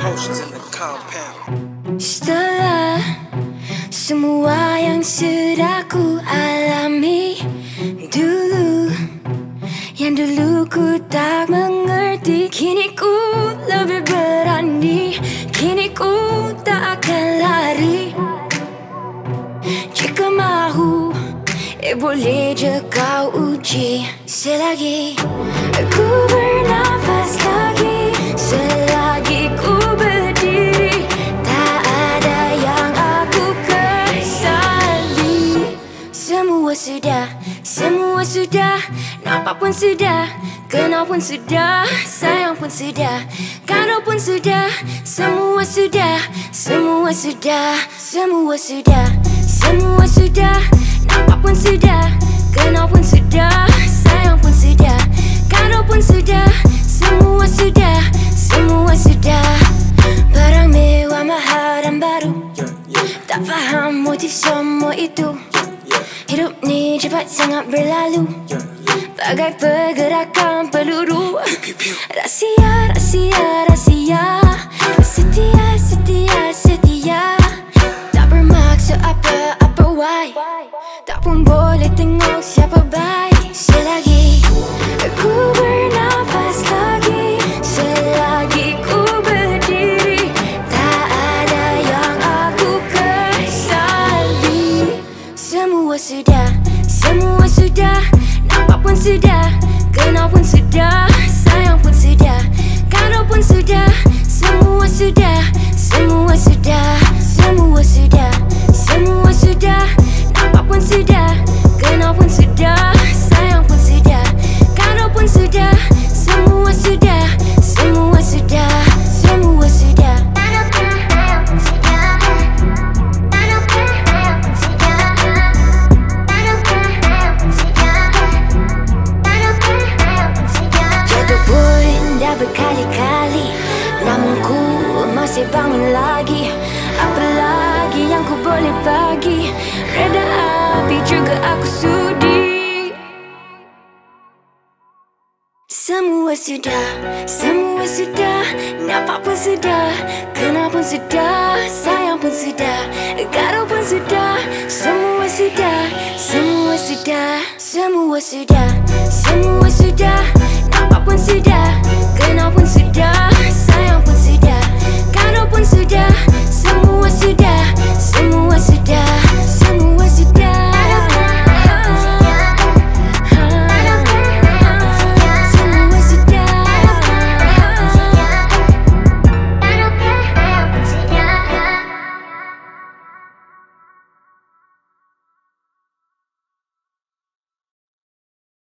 emotions in the compound. Setelah semua yang sudah ku alami dulu Yang dulu ku tak mengerti Kini ku lebih berani Kini ku tak akan lari Jika mahu Eh boleh je kau uji Selagi Ku bernafas Semua sudah Semua sudah. Nampak pun sudah Kenal pun sudah Sayang pun sudah. Kado pun sudah Semua sudah Semua sudah Semua sudah Semua sudah. Nampak pun sudah Kenal pun sudah Sayang pun sudah. Kado pun sudah Semua sudah Semua sudah. Barang mewah mahal dan baru. Tak faham motif semua itu. yeah, Hidup ni cepat sangat berlalu. Bagai pergerakan peluru. Rahsia, rahsia, rahsia Setia, setia, setia Tak bermaksud apa-apa, why Tak pun boleh tengok siapa baik Selagi ku sudah, semua sudah. Nampak pun sudah, berkali-kali. Namun ku masih bangun lagi. Apa lagi yang ku boleh bagi? Reda api juga aku sudi. Semua sudah, semua sudah. Nampak pun sudah, kenal pun sudah Sayang pun sudah, kado pun sudah. Semua sudah, semua sudah Semua sudah, semua sudah. Nampak pun sudah, kenal pun sudah